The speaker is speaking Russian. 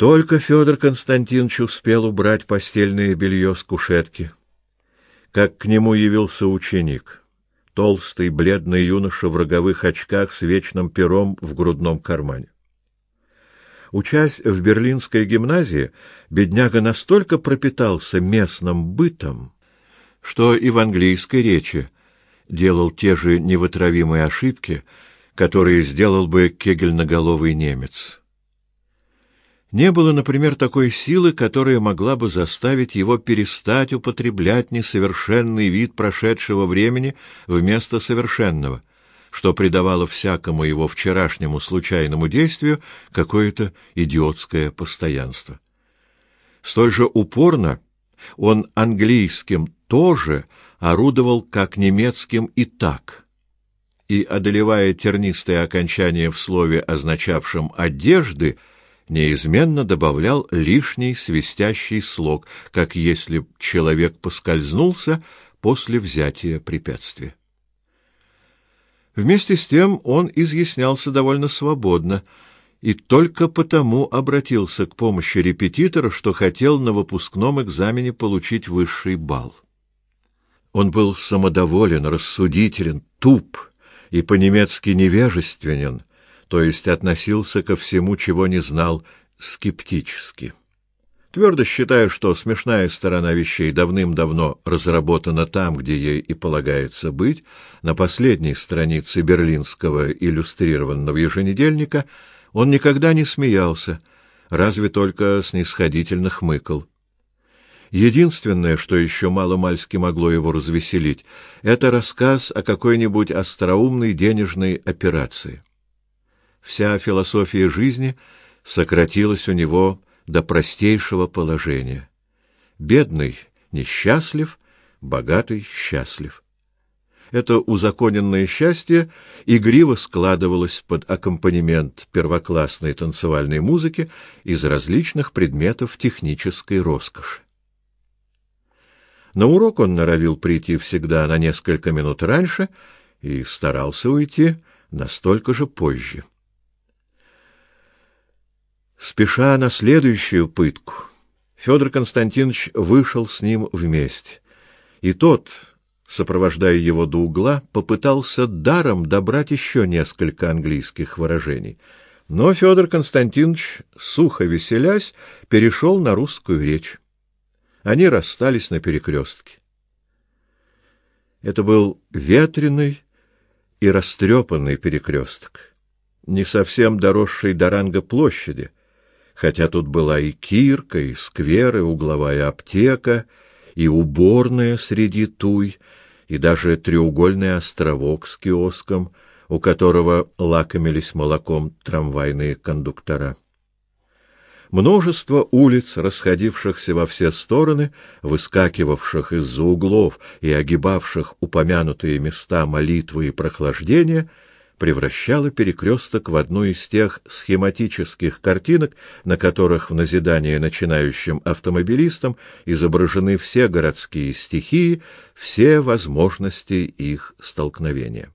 Только Федор Константинович успел убрать постельное белье с кушетки, как к нему явился ученик, толстый, бледный юноша в роговых очках с вечным пером в грудном кармане. Учась в берлинской гимназии, бедняга настолько пропитался местным бытом, что и в английской речи делал те же невытравимые ошибки, которые сделал бы кегельноголовый немец. Не было, например, такой силы, которая могла бы заставить его перестать употреблять несовершенный вид прошедшего времени вместо совершенного, что придавало всякому его вчерашнему случайному действию какое-то идиотское постоянство. Столь же упорно он английским тоже орудовал как немецким и так, и, одолевая тернистое окончание в слове, означавшем «одежды», неизменно добавлял лишний свистящий слог, как если человек поскользнулся после взятия препятствия. Вместе с тем он изъяснялся довольно свободно и только потому обратился к помощи репетитора, что хотел на выпускном экзамене получить высший балл. Он был самодоволен, рассудителен, туп и по-немецки невежественен, то есть относился ко всему, чего не знал, скептически. Твердо считаю, что смешная сторона вещей давным-давно разработана там, где ей и полагается быть, на последней странице берлинского иллюстрированного еженедельника, он никогда не смеялся, разве только снисходительно хмыкал. Единственное, что еще мало-мальски могло его развеселить, это рассказ о какой-нибудь остроумной денежной операции. Вся философия жизни сократилась у него до простейшего положения. Бедный несчастлив, богатый счастлив. Это узаконенное счастье игриво складывалось под аккомпанемент первоклассной танцевальной музыки из различных предметов технической роскоши. На урок он норовил прийти всегда на несколько минут раньше и старался уйти настолько же позже. Спеша на следующую пытку, Федор Константинович вышел с ним вместе, и тот, сопровождая его до угла, попытался даром добрать еще несколько английских выражений. Но Федор Константинович, сухо веселясь, перешел на русскую речь. Они расстались на перекрестке. Это был ветреный и растрепанный перекресток, не совсем доросший до ранга площади — хотя тут была и кирка, и сквер, и угловая аптека, и уборная среди туй, и даже треугольный островок с киоском, у которого лакомились молоком трамвайные кондуктора. Множество улиц, расходившихся во все стороны, выскакивавших из-за углов и огибавших упомянутые места молитвы и прохлаждения — превращала перекресток в одну из тех схематических картинок, на которых в назидание начинающим автомобилистам изображены все городские стихии, все возможности их столкновения.